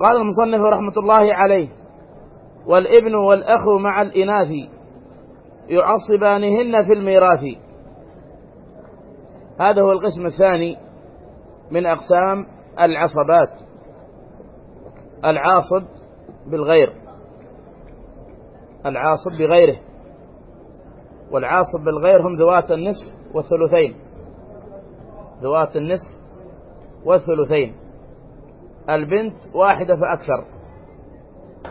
قال المصنف رحمة الله عليه والابن والأخ مع الإناث يعصبانهن في الميراث. هذا هو القسم الثاني من أقسام العصبات. العاصب بالغير. العاصب بغيره. والعاصب بالغير هم ذوات النصف والثلثين. ذوات النصف والثلثين. البنت واحدة فأكثر.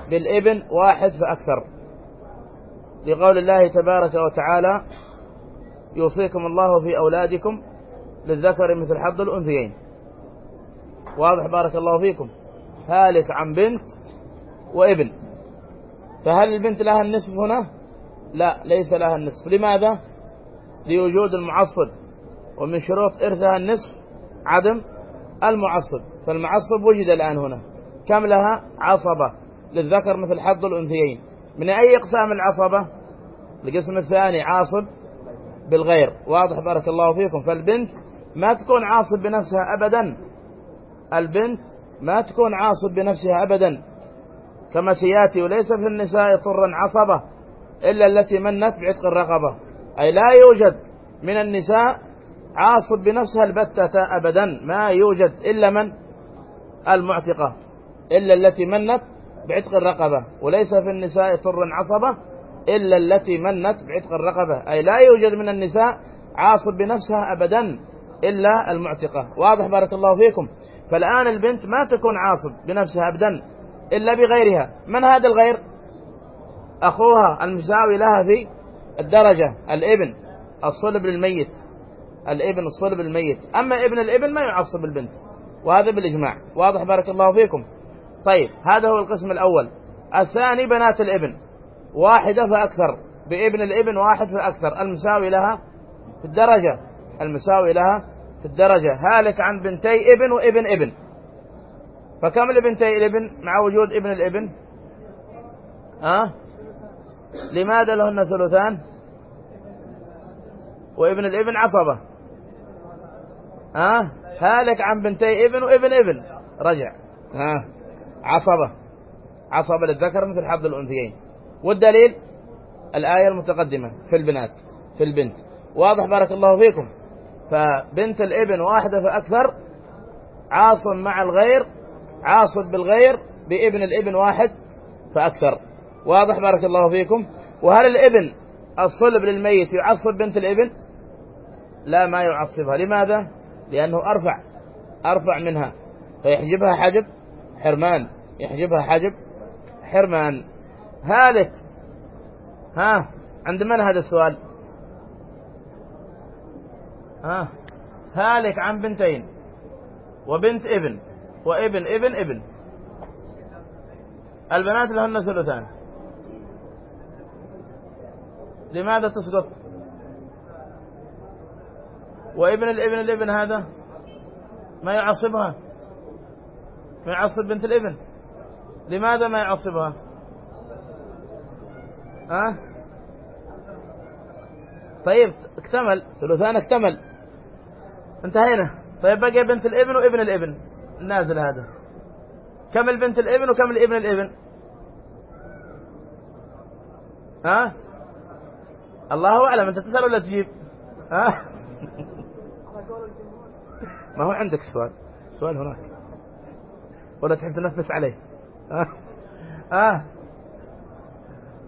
بالابن واحد فأكثر. لقول الله تبارك وتعالى يوصيكم الله في أولادكم للذكر مثل حظ الأنثيين. واضح بارك الله فيكم. هالك عن بنت وابن. فهل البنت لها النصف هنا؟ لا ليس لها النصف. لماذا؟ لوجود المعصب. ومن شروط إرثها النصف عدم المعصب. فالمعصب وجد الآن هنا. كم لها؟ عصبة. للذكر مثل حظ الأنثيين. من أي أقسام العصبة؟ القسم الثاني عاصب بالغير. واضح بارك الله فيكم. فالبنت ما تكون عاصب بنفسها أبدا. البنت ما تكون عاصب بنفسها أبدا. كما سياتي وليس في النساء طرا عصبة إلا التي منت بعتق الرقبة. أي لا يوجد من النساء عاصب بنفسها البتة أبدا. ما يوجد إلا من؟ المعتقة إلا التي منت بعتق الرقبة وليس في النساء طرا عصبة إلا التي منت بعتق الرقبة. أي لا يوجد من النساء عاصب بنفسها أبدا إلا المعتقة. واضح بارك الله فيكم. فالآن البنت ما تكون عاصب بنفسها أبدا إلا بغيرها. من هذا الغير؟ أخوها المساوي لها في الدرجة الإبن الصلب للميت. الإبن الصلب للميت. أما ابن الإبن ما يعصب البنت. وهذا بالإجماع. واضح بارك الله فيكم. طيب هذا هو القسم الأول. الثاني بنات الإبن. واحدة فأكثر. بإبن الإبن واحد فأكثر. المساوي لها في الدرجة. المساوي لها في الدرجة. هالك عن بنتي إبن وإبن إبن. فكم لبنتي الإبن؟ مع وجود ابن الإبن. ها؟ أه؟ لماذا لهن ثلثان؟ وابن الإبن عصبة. ها؟ هالك عن بنتي ابن وابن ابن. رجع. ها؟ عصبة. عصبة للذكر مثل حظ الأنثيين. والدليل؟ الآية المتقدمة في البنات في البنت. واضح بارك الله فيكم. فبنت الابن واحدة فأكثر. عاصم مع الغير. عاصب بالغير بابن الابن واحد فأكثر. واضح بارك الله فيكم. وهل الابن الصلب للميت يعصب بنت الابن؟ لا ما يعصبها. لماذا؟ لأنه أرفع أرفع منها. فيحجبها حجب حرمان يحجبها حجب حرمان. هالك. ها عند من هذا السؤال؟ ها هالك عن بنتين وبنت ابن وابن ابن ابن. البنات لهن ثلثان. لماذا تسقط؟ وابن الابن الابن هذا ما يعصبها ما يعصب بنت الابن لماذا ما يعصبها ها؟ طيب اكتمل ثلثان اكتمل انتهينا طيب بقي بنت الابن وابن الابن النازل هذا كم البنت الابن وكم الابن الابن ها الله أعلم أنت تسأل ولا تجيب ها ما هو عندك سؤال؟ سؤال هناك. ولا تحب تنفس عليه. ها؟ ها؟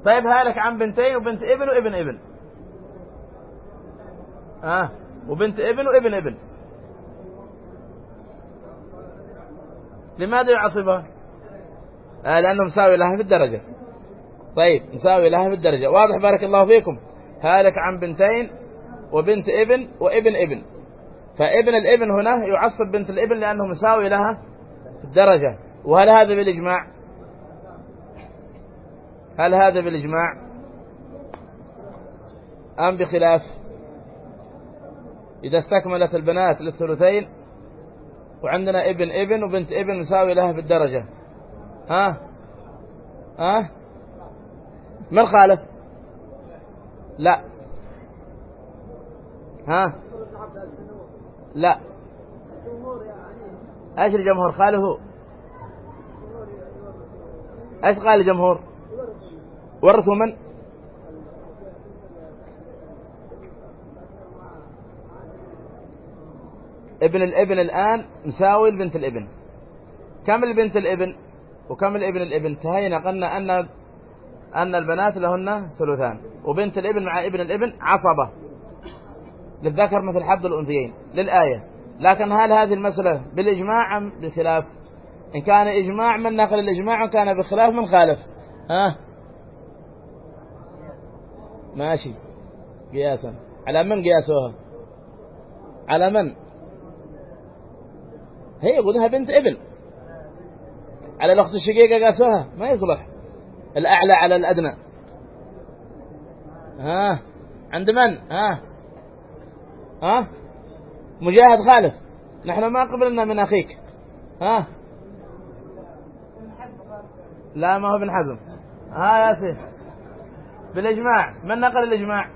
طيب هالك عن بنتين وبنت ابن وابن ابن. ها؟ وبنت ابن وابن ابن. لماذا يعصبها؟ آه لأنه مساوي لها في الدرجة. طيب مساوي لها في الدرجة. واضح بارك الله فيكم. هالك عن بنتين وبنت ابن وابن ابن. فابن الابن هنا يعصب بنت الابن لأنه مساوي لها في الدرجة. وهل هذا بالإجماع؟ هل هذا بالإجماع؟ أم بخلاف؟ إذا استكملت البنات للثلثين وعندنا ابن ابن وبنت ابن مساوي لها في الدرجة ها؟ ها؟ من خالف؟ لا. ها؟ لا. إيش الجمهور؟ خالفه إيش قال الجمهور؟ ورثوا من؟ ابن الابن الآن مساوي لبنت الابن. كم البنت الابن؟ وكم الابن الابن؟ تهينا قلنا أن أن البنات لهن ثلثان. وبنت الابن مع ابن الابن عصبة. للذكر مثل حظ الأنثيين للآية. لكن هل هذه المسألة بالإجماع أم بخلاف إن كان إجماع من نقل الإجماع وكان بخلاف من خالف. ها؟ ماشي. قياسا. على من قياسوها؟ على من؟ هي يقولها بنت ابن على الأخت الشقيقة قاسوها؟ ما يصلح. الأعلى على الأدنى. ها؟ عند من؟ ها؟ ها؟ مجاهد خالف نحن ما قبلنا من أخيك. ها؟ لا ما هو ابن حزم. ها يا سيف بالإجماع. من نقل الإجماع؟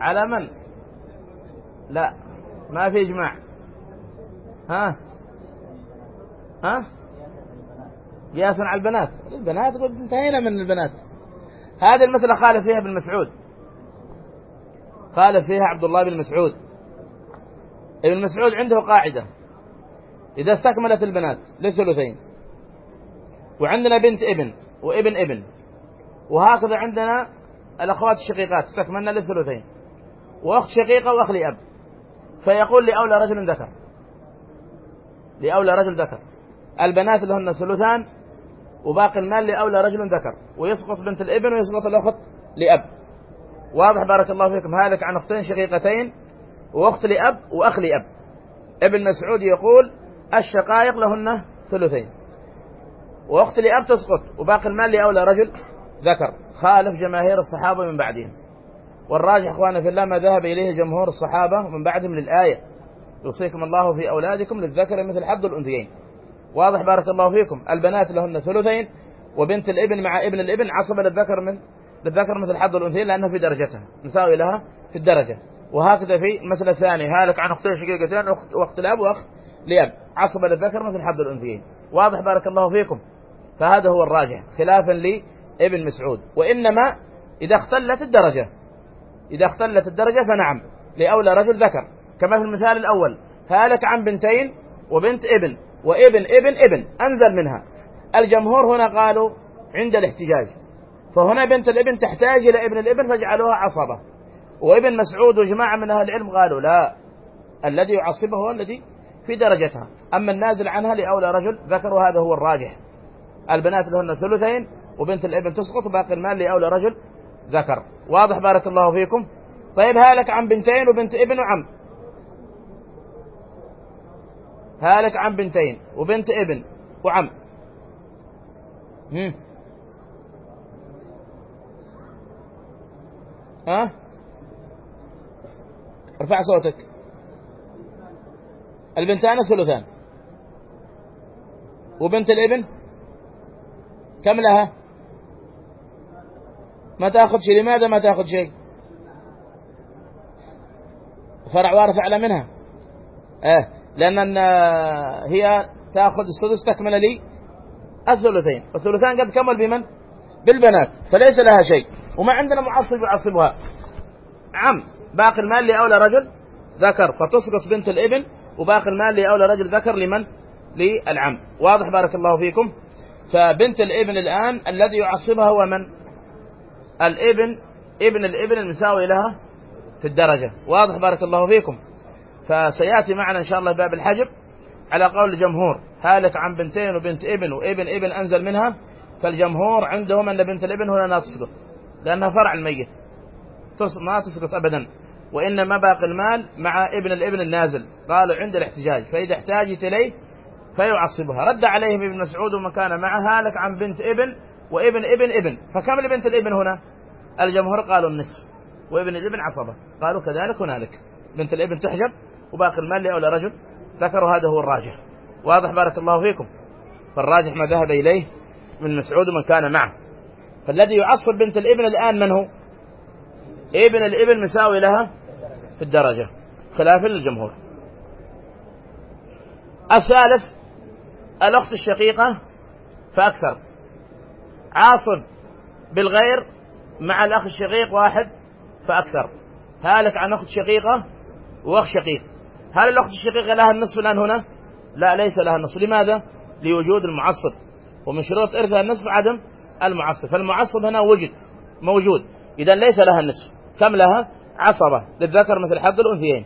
على من؟ لا ما في إجماع. ها؟ ها؟ قياسا على البنات. البنات قلت انتهينا من البنات. هذه المسألة خالف فيها ابن مسعود. خالف فيها عبد الله بن مسعود. ابن مسعود عنده قاعدة. إذا استكملت البنات للثلثين. وعندنا بنت ابن وابن ابن. وهكذا عندنا الأخوات الشقيقات استكملنا للثلثين. وأخت شقيقة وأخ لأب. فيقول لأولى رجل ذكر. لأولى رجل ذكر. البنات لهن ثلثان وباقي المال لأولى رجل ذكر. ويسقط بنت الابن ويسقط الأخت لأب. واضح بارك الله فيكم. هالك عن أختين شقيقتين وأخت لأب وأخ لأب. ابن مسعود يقول الشقائق لهن ثلثين. وأخت لأب تسقط وباقي المال لأولى رجل ذكر. خالف جماهير الصحابة من بعدهم. والراجح أخوانا في الله ما ذهب إليه جمهور الصحابة ومن بعدهم للآية. يوصيكم الله في أولادكم للذكر مثل حظ الأنثيين. واضح بارك الله فيكم. البنات لهن ثلثين وبنت الابن مع ابن الابن عصبة للذكر من للذكر مثل حظ الأنثيين لأنه في درجتها. مساوي لها في الدرجة. وهكذا في المسألة الثانية هالك عن اختين شقيقتين وأخت الأب واخ لاب عصبة للذكر مثل حظ الأنثيين. واضح بارك الله فيكم. فهذا هو الراجح. خلافا لابن مسعود. وإنما إذا اختلت الدرجة. إذا اختلت الدرجة فنعم. لأولى رجل ذكر. كما في المثال الأول. هالك عن بنتين وبنت ابن. وابن ابن ابن. أنزل منها. الجمهور هنا قالوا عند الاحتجاج. فهنا بنت الابن تحتاج إلى ابن الابن فجعلوها عصبة. وابن مسعود وجماعة من أهل العلم قالوا لا الذي يعصبه هو الذي في درجتها. أما النازل عنها لأولى رجل ذكر وهذا هو الراجح. البنات لهن ثلثين وبنت الابن تسقط وباقي المال لأولى رجل ذكر. واضح بارك الله فيكم؟ طيب هالك عن بنتين وبنت ابن وعم. هالك عن بنتين وبنت ابن وعم. هم. ها؟ ارفع صوتك. البنتان الثلثان. وبنت الابن؟ كم لها؟ ما تأخذ شيء. لماذا ما تأخذ شيء؟ فرع وارث أعلى منها. آه لأن هي تأخذ السدس تكمل لي الثلثين. والثلثان قد كمل بمن؟ بالبنات. فليس لها شيء. وما عندنا معصب يعصبها. عم باقي المال لأولى رجل ذكر فتسقط بنت الإبن وباقي المال لأولى رجل ذكر لمن؟ للعم. واضح بارك الله فيكم. فبنت الإبن الآن الذي يعصبها هو من؟ الإبن ابن الإبن المساوي لها في الدرجة. واضح بارك الله فيكم. فسيأتي معنا إن شاء الله باب الحجب على قول الجمهور. هالك عن بنتين وبنت إبن وإبن إبن أنزل منها فالجمهور عندهم أن بنت الإبن هنا لا تسقط لأنها فرع الميت. ما تسقط أبدا. وإنما باقي المال مع ابن الابن النازل. قالوا عند الاحتجاج. فإذا احتاجت إليه فيعصبها. رد عليهم ابن مسعود ومن كان معه هالك عن بنت ابن وابن ابن ابن. فكم لبنت الابن هنا؟ الجمهور قالوا النصف. وابن الابن عصبة. قالوا كذلك هنالك. بنت الابن تحجب وباقي المال لأولى رجل. ذكروا هذا هو الراجح. واضح بارك الله فيكم. فالراجح ما ذهب إليه من مسعود ومن كان معه. فالذي يعصب بنت الإبن الآن من هو؟ ابن الإبن مساوي لها في الدرجة خلافا للجمهور. الثالث الأخت الشقيقة فأكثر. عاصب بالغير مع الأخ الشقيق واحد فأكثر. هالك عن أخت شقيقة وأخ شقيق. هل الأخت الشقيقة لها النصف الآن هنا؟ لا ليس لها النصف. لماذا؟ لوجود المعصب. ومن شروط إرثها النصف عدم المعصب. فالمعصب هنا وجد موجود. إذا ليس لها النصف كم لها؟ عصبة. للذكر مثل حظ الأنثيين.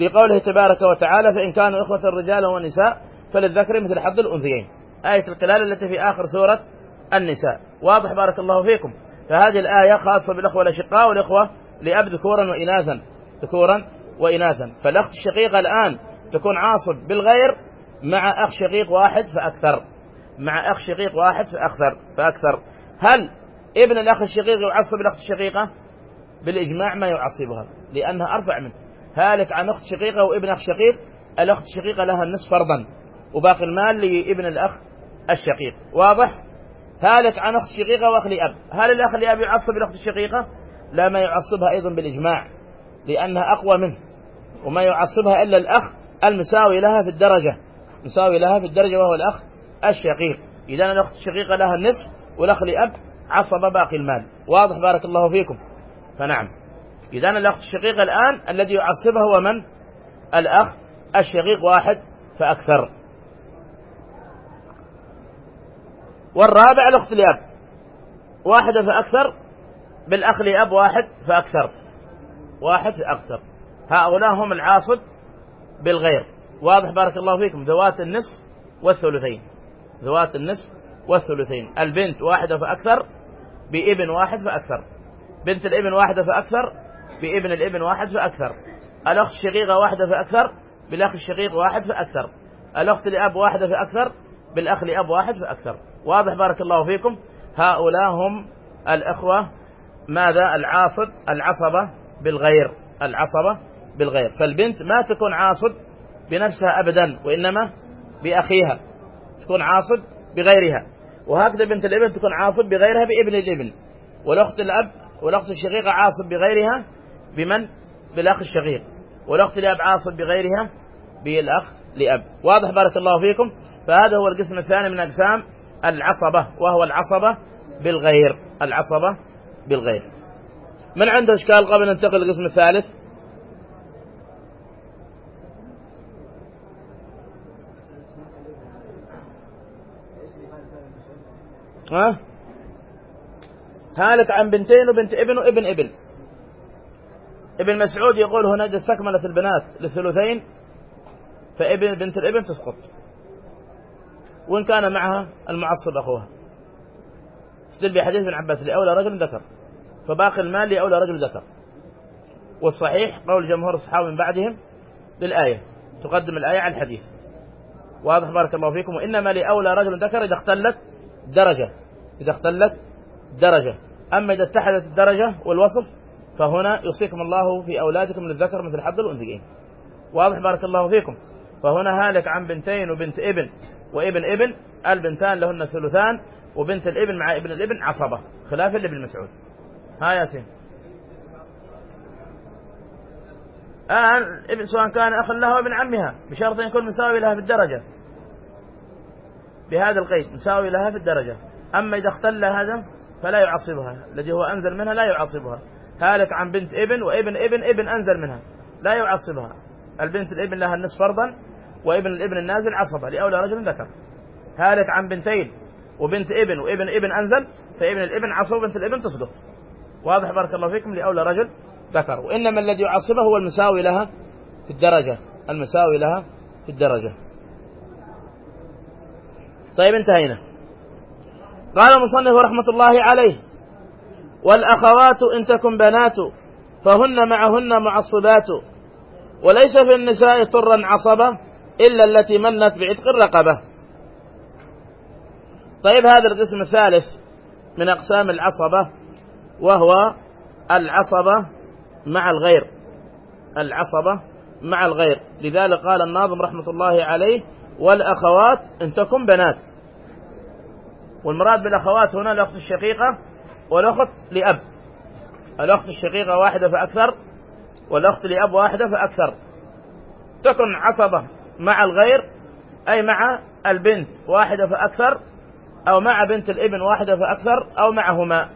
لقوله تبارك وتعالى فإن كانوا إخوة الرجال ونساء فللذكر مثل حظ الأنثيين. آية القلال التي في آخر سورة النساء. واضح بارك الله فيكم. فهذه الآية خاصة بالأخوة الأشقاء والإخوة لأب ذكورا وإناثا. ذكورا وإناثا. فالأخت الشقيقة الآن تكون عاصب بالغير مع أخ شقيق واحد فأكثر. مع أخ شقيق واحد فأكثر فأكثر. هل ابن الأخ الشقيق يعصب الأخت الشقيقة؟ بالإجماع ما يعصبها لأنها أرفع منه هالك عن أخت شقيقة وابن أخ شقيق الأخت الشقيقة لها النصف فرضا وباقي المال لابن الأخ الشقيق. واضح؟ هالك عن أخت شقيقة وأخ لأب. هل الأخ لأب يعصب الأخت الشقيقة؟ لا ما يعصبها أيضا بالإجماع لأنها أقوى منه وما يعصبها إلا الأخ المساوي لها في الدرجة. مساوي لها في الدرجة وهو الأخ الشقيق. إذا الأخت الشقيقة لها النصف والأخ لأب عصب باقي المال. واضح بارك الله فيكم. فنعم. إذا الأخت الشقيقة الآن الذي يعصبها هو من؟ الأخ الشقيق واحد فأكثر. والرابع الأخت لأب. واحدة فأكثر. بالأخ لأب واحد فأكثر. واحد فأكثر. هؤلاء هم العاصب بالغير. واضح بارك الله فيكم. ذوات النصف والثلثين. ذوات النصف والثلثين. البنت واحدة فأكثر بابن واحد فأكثر. بنت الابن واحدة فأكثر بابن الابن واحد فأكثر. الأخت الشقيقة واحدة فأكثر بالأخ الشقيق واحد فأكثر. الأخت لأب واحدة فأكثر بالأخ لأب واحد فأكثر. واضح بارك الله فيكم. هؤلاء هم الأخوة ماذا؟ العاصب العصبة بالغير. العصبة بالغير. فالبنت ما تكون عاصب بنفسها أبدا وإنما بأخيها. تكون عاصب بغيرها. وهكذا بنت الابن تكون عاصب بغيرها بابن الابن والأخت الأب والأخت الشقيقة عاصب بغيرها بمن؟ بالأخ الشقيق. والأخت الأب عاصب بغيرها بالأخ لأب. واضح بارك الله فيكم. فهذا هو القسم الثاني من أقسام العصبة وهو العصبة بالغير. العصبة بالغير. من عنده إشكال قبل أن ننتقل للقسم الثالث؟ ها؟ هالك عن بنتين وبنت ابن وابن ابن. ابن مسعود يقول هنا استكملت البنات للثلثين فابن بنت الابن تسقط. وإن كان معها المعصب أخوها. استدل بحديث ابن عباس لأولى رجل ذكر. فباقي المال لأولى رجل ذكر. والصحيح قول جمهور الصحابة من بعدهم للآية تقدم الآية على الحديث. واضح بارك الله فيكم. وإنما لأولى رجل ذكر إذا اختلت درجة. إذا اختلت درجة. أما إذا اتحدت الدرجة والوصف فهنا يوصيكم الله في أولادكم للذكر مثل حظ الأنثيين. واضح بارك الله فيكم. فهنا هالك عن بنتين وبنت ابن وابن ابن البنتان لهن ثلثان وبنت الابن مع ابن الابن عصبة. خلافا لابن مسعود. ها ياسين. الآن سواء كان أخا لها وابن عمها بشرط أن يكون مساوي لها في الدرجة. بهذا القيد مساوي لها في الدرجة. أما إذا اختل هذا فلا يعصبها. الذي هو أنزل منها لا يعصبها. هالك عن بنت ابن وابن ابن ابن أنزل منها. لا يعصبها. البنت الابن لها النصف فرضا وابن الابن النازل عصبة لأولى رجل ذكر. هالك عن بنتين وبنت ابن وابن ابن أنزل فابن الابن عصب وبنت الابن تصدق. واضح بارك الله فيكم لأولى رجل ذكر وإنما الذي يعصبه هو المساوي لها في الدرجة. المساوي لها في الدرجة. طيب انتهينا. قال المصنف رحمة الله عليه والأخوات إن تكن بنات فهن معهن معصبات وليس في النساء طرا عصبة إلا التي منت بعتق الرقبة. طيب هذا القسم الثالث من أقسام العصبة وهو العصبة مع الغير العصبة مع الغير. لذلك قال الناظم رحمة الله عليه والأخوات إن تكن بنات. والمراد بالأخوات هنا الأخت الشقيقة والأخت لأب. الأخت الشقيقة واحدة فأكثر والأخت لأب واحدة فأكثر. تكن عصبة مع الغير أي مع البنت واحدة فأكثر أو مع بنت الابن واحدة فأكثر أو معهما.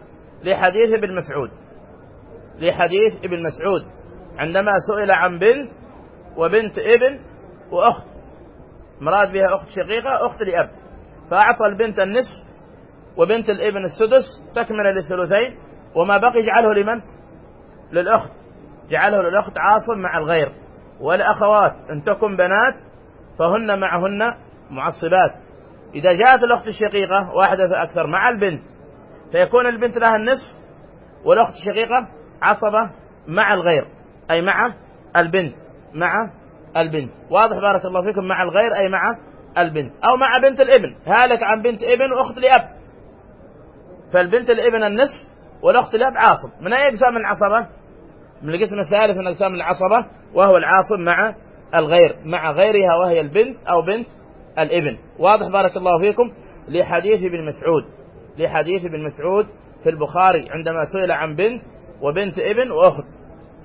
لحديث ابن مسعود. لحديث ابن مسعود عندما سئل عن بنت وبنت ابن وأخت مراد بها أخت شقيقة أخت لأب. فأعطى البنت النصف وبنت الابن السدس تكمل للثلثين وما بقي جعله لمن؟ للأخت. جعله للأخت عاصم مع الغير. والأخوات إن تكن بنات فهن معهن معصبات. إذا جاءت الأخت الشقيقة واحدة فأكثر مع البنت فيكون البنت لها النصف والأخت الشقيقة عصبة مع الغير أي مع البنت مع البنت. واضح بارك الله فيكم مع الغير أي مع البنت. أو مع بنت الإبن. هالك عن بنت إبن وأخت لأب. فالبنت الإبن النصف والأخت لأب عاصب. من أي أقسام العصبة؟ من القسم الثالث من أقسام العصبة وهو العاصب مع الغير. مع غيرها وهي البنت أو بنت الإبن. واضح بارك الله فيكم. لحديث ابن مسعود. لحديث ابن مسعود في البخاري عندما سئل عن بنت وبنت ابن وأخت.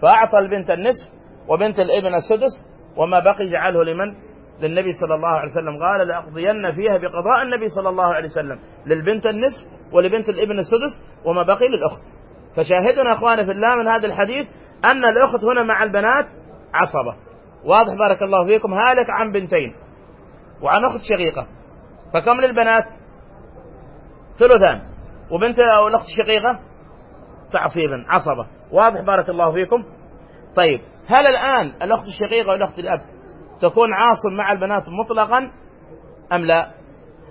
فأعطى البنت النصف وبنت الابن السدس وما بقي جعله لمن؟ للنبي صلى الله عليه وسلم. قال لأقضين فيها بقضاء النبي صلى الله عليه وسلم. للبنت النصف ولبنت الابن السدس وما بقي للأخت. فشاهدنا أخواني في الله من هذا الحديث أن الأخت هنا مع البنات عصبة. واضح بارك الله فيكم. هالك عن بنتين وعن أخت شقيقة. فكم للبنات؟ ثلثان. وبنت أو الأخت الشقيقة؟ تعصيبا عصبة. واضح بارك الله فيكم. طيب هل الآن الأخت الشقيقة والأخت الأب تكون عاصم مع البنات مطلقا أم لا؟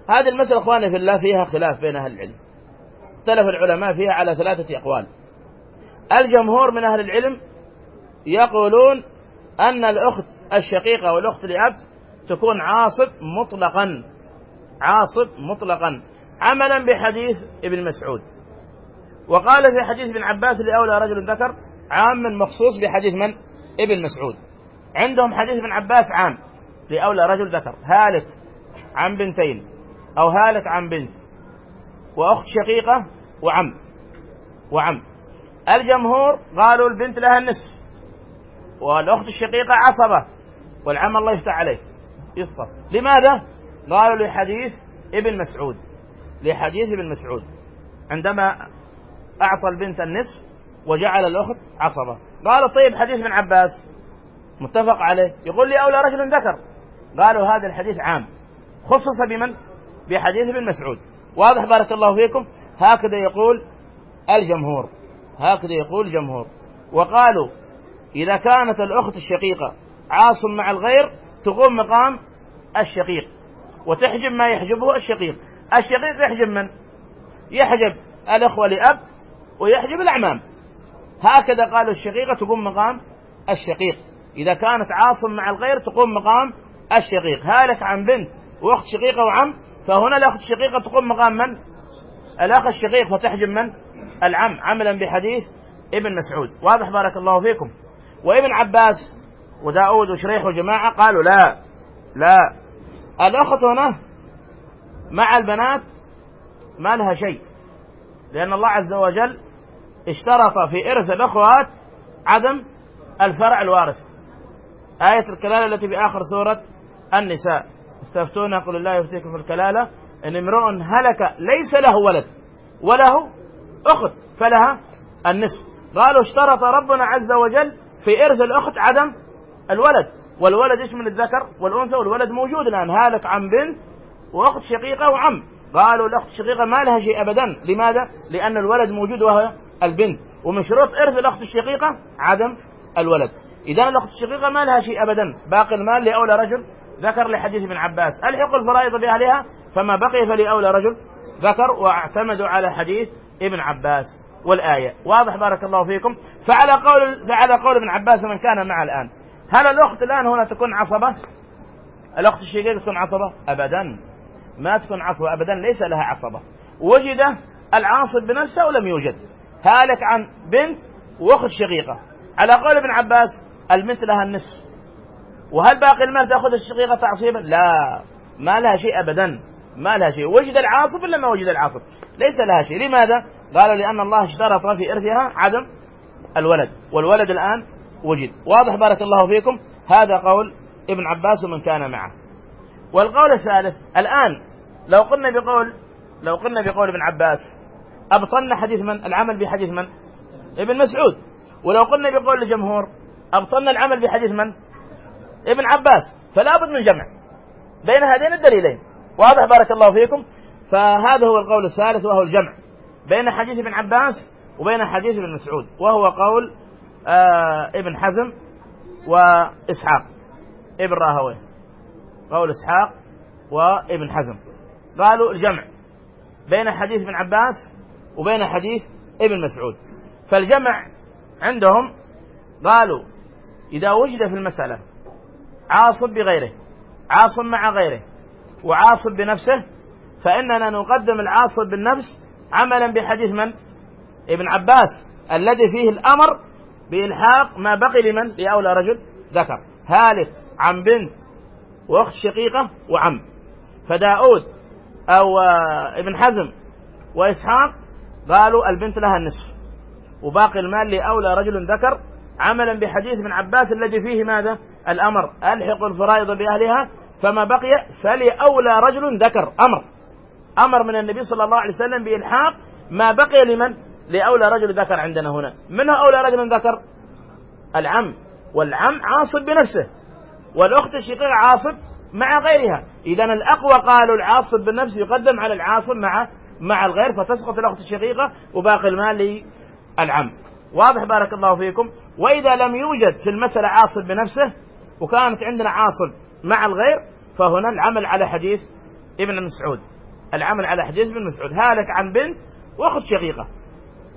هذه المسألة أخواني في الله فيها خلاف بين أهل العلم. اختلف العلماء فيها على ثلاثة أقوال. الجمهور من أهل العلم يقولون أن الأخت الشقيقة والأخت الأب تكون عاصب مطلقا. عاصب مطلقا. عملا بحديث ابن مسعود. وقال في حديث ابن عباس لأولى رجل ذكر عام مخصوص بحديث من؟ ابن مسعود. عندهم حديث ابن عباس عام لأولى رجل ذكر هالك عن بنتين أو هالك عن بنت وأخت شقيقة وعم وعم. الجمهور قالوا البنت لها النصف والأخت الشقيقة عصبة والعم الله يفتح عليه يسقط لماذا؟ قالوا لحديث ابن مسعود لحديث ابن مسعود. عندما أعطى البنت النصف وجعل الأخت عصبة. قالوا طيب حديث ابن عباس متفق عليه. يقول لي أولى رجل ذكر. قالوا هذا الحديث عام. خصص بمن؟ بحديث ابن مسعود. واضح بارك الله فيكم. هكذا يقول الجمهور. هكذا يقول الجمهور. وقالوا إذا كانت الأخت الشقيقة عاصم مع الغير تقوم مقام الشقيق وتحجب ما يحجبه الشقيق. الشقيق يحجب من؟ يحجب الأخوة لأب ويحجب الأعمام. هكذا قالوا الشقيقة تقوم مقام الشقيق. إذا كانت عاصم مع الغير تقوم مقام الشقيق. هالك عن بنت وأخت شقيقة وعم فهنا الأخت الشقيقة تقوم مقام من؟ الأخ الشقيق فتحجب من؟ العم. عملا بحديث ابن مسعود. واضح بارك الله فيكم. وابن عباس وداود وشريح وجماعة قالوا لا لا. الأخت هنا مع البنات ما لها شيء لأن الله عز وجل اشترط في إرث الأخوات عدم الفرع الوارث. آية الكلالة التي في آخر سورة النساء. استفتون قل الله يفتيكم في الكلالة إن امرؤ هلك ليس له ولد وله أخت فلها النصف. قالوا اشترط ربنا عز وجل في إرث الأخت عدم الولد. والولد يشمل الذكر والأنثى؟ والولد موجود الآن. هالك عن بنت وأخت شقيقة وعم. قالوا الأخت الشقيقة ما لها شيء أبدا. لماذا؟ لأن الولد موجود وهو البنت. ومن شروط إرث الأخت الشقيقة عدم الولد. إذا الأخت الشقيقة ما لها شيء أبدا. باقي المال لأولى رجل. ذكر لحديث ابن عباس. ألحق الفرائض بأهلها؟ فما بقي فلأولى رجل. ذكر واعتمدوا على حديث ابن عباس والآية. واضح بارك الله فيكم. فعلى قول فعلى قول ابن عباس من كان مع الآن. هل الأخت الآن هنا تكون عصبة؟ الأخت الشقيقة تكون عصبة؟ أبدا. ما تكون عصبة أبدا. ليس لها عصبة. وجد العاصب بنفسه ولم يوجد. هالك عن بنت وأخت شقيقة. على قول ابن عباس البنت لها النصف. وهل باقي المال تأخذ الشقيقة تعصيبا؟ لا ما لها شيء أبدا. ما لها شيء. وجد العاصب ولا ما وجد العاصب؟ ليس لها شيء. لماذا؟ قالوا لأن الله اشترط في إرثها عدم الولد. والولد الآن وجد. واضح بارك الله فيكم. هذا قول ابن عباس ومن كان معه. والقول الثالث الآن لو قلنا بقول لو قلنا بقول ابن عباس أبطلنا حديث من؟ العمل بحديث من؟ ابن مسعود. ولو قلنا بقول الجمهور أبطلنا العمل بحديث من؟ ابن عباس. فلا بد من جمع بين هذين الدليلين. واضح بارك الله فيكم. فهذا هو القول الثالث وهو الجمع بين حديث ابن عباس وبين حديث ابن مسعود. وهو قول آه ابن حزم وإسحاق. ابن راهويه قول إسحاق وابن حزم. قالوا الجمع بين حديث ابن عباس وبين حديث ابن مسعود فالجمع عندهم قالوا إذا وجد في المسألة عاصب بغيره عاصب مع غيره وعاصب بنفسه فإننا نقدم العاصب بالنفس عملا بحديث من؟ ابن عباس الذي فيه الأمر بإلحاق ما بقي لمن؟ لأولى رجل ذكر هالك عن بنت وأخت شقيقة وعم فداود أو ابن حزم وإسحاق قالوا البنت لها النصف. وباقي المال لأولى رجل ذكر عملا بحديث ابن عباس الذي فيه ماذا؟ الأمر. ألحق الفرائض بأهلها فما بقي فلأولى رجل ذكر. أمر. أمر من النبي صلى الله عليه وسلم بإلحاق ما بقي لمن؟ لأولى رجل ذكر عندنا هنا. من أولى رجل ذكر؟ العم. والعم عاصب بنفسه. والأخت الشقيقة عاصب مع غيرها. إذا الأقوى قالوا العاصب بالنفس يقدم على العاصب مع مع الغير فتسقط الأخت الشقيقة وباقي المال للعم. واضح بارك الله فيكم. وإذا لم يوجد في المسألة عاصب بنفسه وكانت عندنا عاصب مع الغير فهنا العمل على حديث ابن مسعود. العمل على حديث ابن مسعود. هالك عن بنت وأخت شقيقة.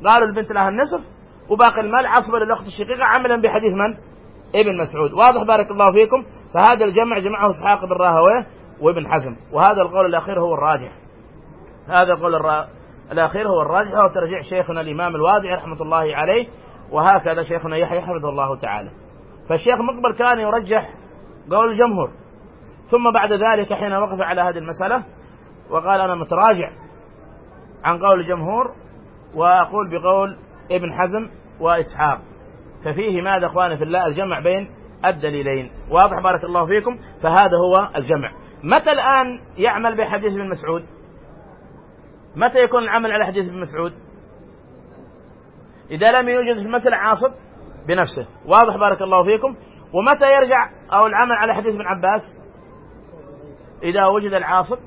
قالوا البنت لها النصف وباقي المال عصبة للأخت الشقيقة عملا بحديث من؟ ابن مسعود. واضح بارك الله فيكم. فهذا الجمع جمعه إسحاق بن راهويه وابن حزم. وهذا القول الأخير هو الراجح. هذا القول الرا... الأخير هو الراجح هو ترجيح شيخنا الإمام الوادعي رحمة الله عليه وهكذا شيخنا يحيى حفظه الله تعالى. فالشيخ مقبل كان يرجح قول الجمهور. ثم بعد ذلك حين وقف على هذه المسألة وقال أنا متراجع عن قول الجمهور وأقول بقول ابن حزم وإسحاق. ففيه ماذا أخواني في الله؟ الجمع بين الدليلين. واضح بارك الله فيكم؟ فهذا هو الجمع. متى الآن يعمل بحديث ابن مسعود؟ متى يكون العمل على حديث ابن مسعود؟ إذا لم يوجد في المسألة عاصب بنفسه. واضح بارك الله فيكم. ومتى يرجع أو العمل على حديث ابن عباس؟ إذا وجد العاصب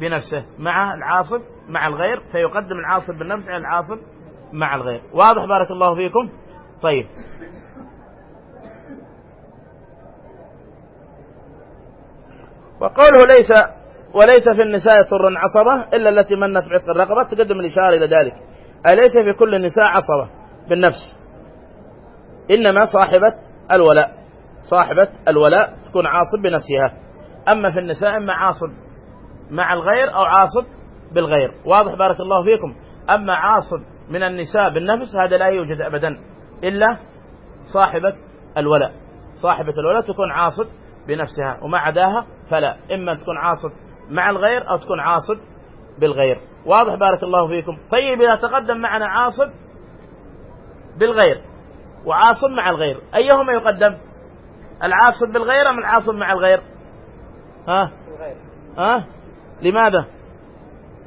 بنفسه مع العاصب مع الغير فيقدم العاصب بالنفس على العاصب مع الغير. واضح بارك الله فيكم؟ طيب. وقوله ليس وليس في النساء طر عصبة إلا التي منت بعتق الرقبة تقدم الإشارة إلى ذلك. أليس في كل النساء عصبة؟ بالنفس. إنما صاحبة الولاء. صاحبة الولاء تكون عاصب بنفسها. أما في النساء إما عاصب مع الغير أو عاصب بالغير. واضح بارك الله فيكم. أما عاصب من النساء بالنفس هذا لا يوجد أبدا. إلا صاحبة الولاء. صاحبة الولاء تكون عاصب بنفسها وما عداها فلا. إما تكون عاصب مع الغير أو تكون عاصب بالغير. واضح بارك الله فيكم. طيب إذا تقدم معنا عاصب بالغير وعاصب مع الغير أيهما يقدم؟ العاصب بالغير أم العاصب مع الغير؟ ها؟ ها؟ لماذا؟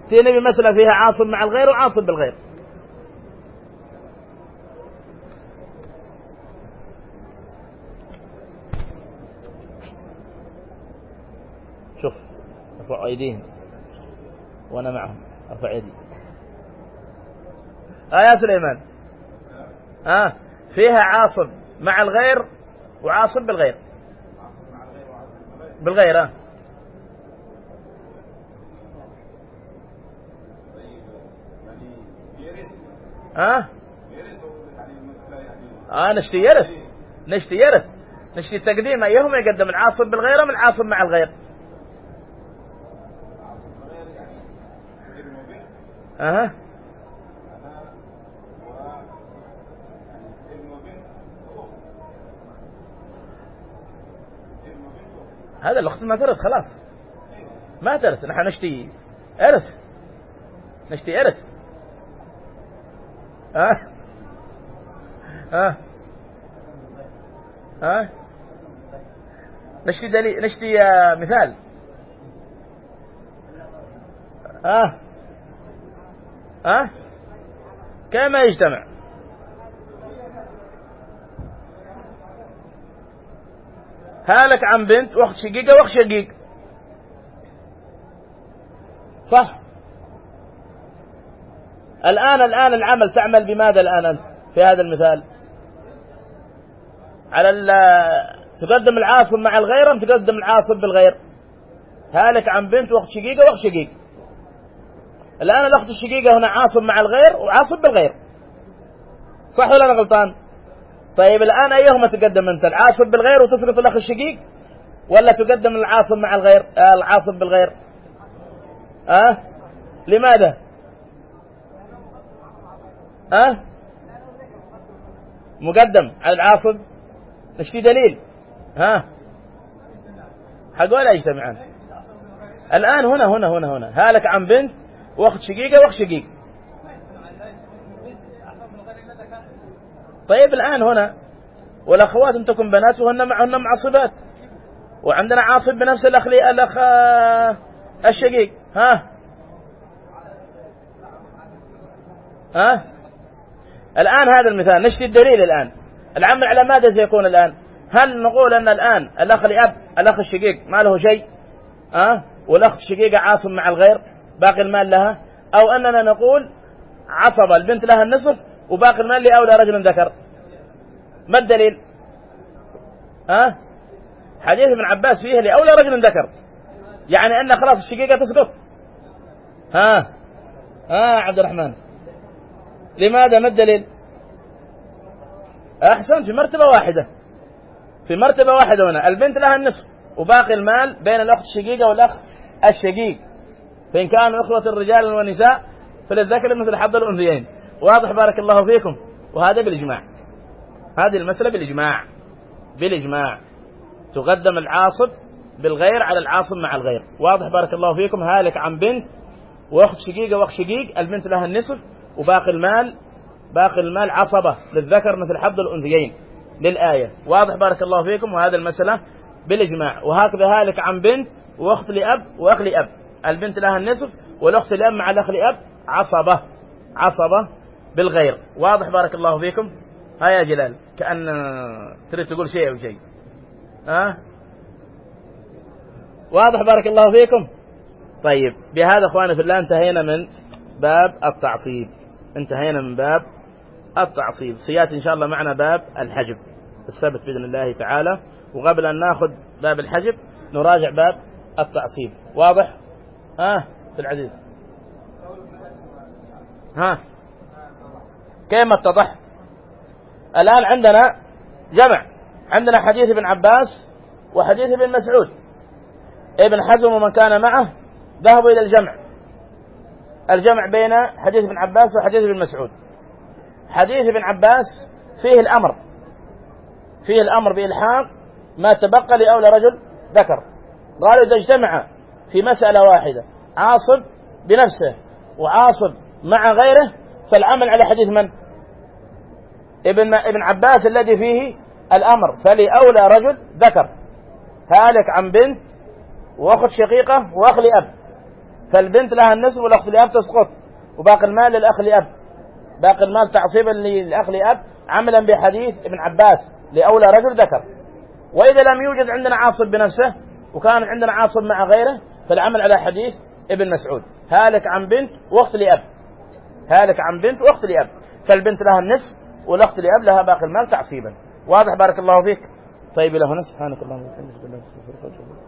تيني بمسألة فيها عاصب مع الغير وعاصب بالغير. ارفعوا أيديهم وأنا معهم. أرفع يدي. آه يا سليمان. آه. فيها عاصب مع الغير وعاصب بالغير. بالغير آه. ها؟ آه نشتي يرث. نشتي يرث. نشتي تقديم ايهما يقدم العاصب بالغير ام العاصب مع الغير؟ أها هذا الاخت ما ترث خلاص. ما ترث نحن نشتي إرث. نشتي إرث. ها ها ها نشتي دليل نشتي مثال. ها ها؟ كما يجتمع. هالك عن بنت واخت شقيقة واخت شقيق. صح. الآن الآن العمل تعمل بماذا الآن أنت؟ في هذا المثال. على تقدم العاصب مع الغير أم تقدم العاصب بالغير؟ هالك عن بنت واخت شقيقة واخت شقيق. الآن الأخت الشقيقة هنا عاصب مع الغير وعاصب بالغير. صح ولا أنا غلطان؟ طيب الآن أيهما تقدم أنت؟ العاصب بالغير وتصرف الأخ الشقيق؟ ولا تقدم العاصب مع الغير آه العاصب بالغير؟ أه؟ لماذا؟ أه؟ مقدم على العاصب نشتي دليل؟ ها؟ حق ولا يجتمعان؟ الآن هنا هنا هنا هنا. هالك عن بنت واخت شقيقة واخت شقيق طيب الآن هنا والأخوات إن تكن بنات وهن معهن معصبات وعندنا عاصب بنفس الأخ الأخ الشقيق. ها؟ ها؟ الآن هذا المثال. نشتي الدليل الآن. العمل على ماذا سيكون الآن؟ هل نقول أن الآن الأخ لأب الأخ الشقيق ما له شيء؟ ها؟ والأخت الشقيقة عاصم مع الغير؟ باقي المال لها أو أننا نقول عصب البنت لها النصف وباقي المال لأولى رجل ذكر. ما الدليل؟ ها؟ حديث ابن عباس فيه لأولى رجل ذكر. يعني أن خلاص الشقيقة تسقط. ها؟ ها عبد الرحمن؟ لماذا؟ ما الدليل؟ أحسن في مرتبة واحدة. في مرتبة واحدة هنا البنت لها النصف وباقي المال بين الأخت الشقيقة والأخ الشقيق. فإن كانوا إخوة الرجال والنساء فللذكر مثل حظ الأنثيين. واضح بارك الله فيكم. وهذا بالإجماع. هذه المسألة بالإجماع. بالإجماع. تقدم العاصب بالغير على العاصب مع الغير. واضح بارك الله فيكم. هالك عن بنت وأخت شقيقة وأخت شقيق البنت لها النصف وباقي المال باقي المال عصبة للذكر مثل حظ الأنثيين. للآية. واضح بارك الله فيكم. وهذا المسألة بالإجماع. وهكذا هالك عن بنت وأخت لأب وأخ لأب. البنت لها النصف والأخت لأب مع الأخ لأب. عصبة. عصبة بالغير. واضح بارك الله فيكم؟ ها يا جلال. كأن تريد تقول شيء أو شيء. ها؟ واضح بارك الله فيكم؟ طيب. بهذا إخواني في الله انتهينا من باب التعصيب. انتهينا من باب التعصيب. سيأتي إن شاء الله معنا باب الحجب. السبت بإذن الله تعالى. وقبل أن ناخذ باب الحجب نراجع باب التعصيب. واضح؟ ها في العزيز ها. كيف اتضح؟ الآن عندنا جمع. عندنا حديث ابن عباس وحديث ابن مسعود. ابن حزم ومن كان معه ذهبوا إلى الجمع. الجمع بين حديث ابن عباس وحديث ابن مسعود. حديث ابن عباس فيه الأمر. فيه الأمر بإلحاق ما تبقى لأولى رجل ذكر. قالوا إذا اجتمع في مسألة واحدة. عاصب بنفسه وعاصب مع غيره فالعمل على حديث من؟ ابن ابن عباس الذي فيه الأمر. فلأولى رجل ذكر هالك عن بنت وأخت شقيقة وأخ لأب. فالبنت لها النصف والأخت لأب تسقط وباقي المال للأخ لأب. باقي المال تعصيبا للأخ لأب عملا بحديث ابن عباس. لأولى رجل ذكر. وإذا لم يوجد عندنا عاصب بنفسه وكان عندنا عاصب مع غيره فالعمل على حديث ابن مسعود. هالك عن بنت واخت لأب. هالك عن بنت واخت لأب. فالبنت لها النصف والأخت لأب لها باقي المال تعصيبا. واضح بارك الله فيك. طيب إلى هنا. سبحانك اللهم وبحمدك.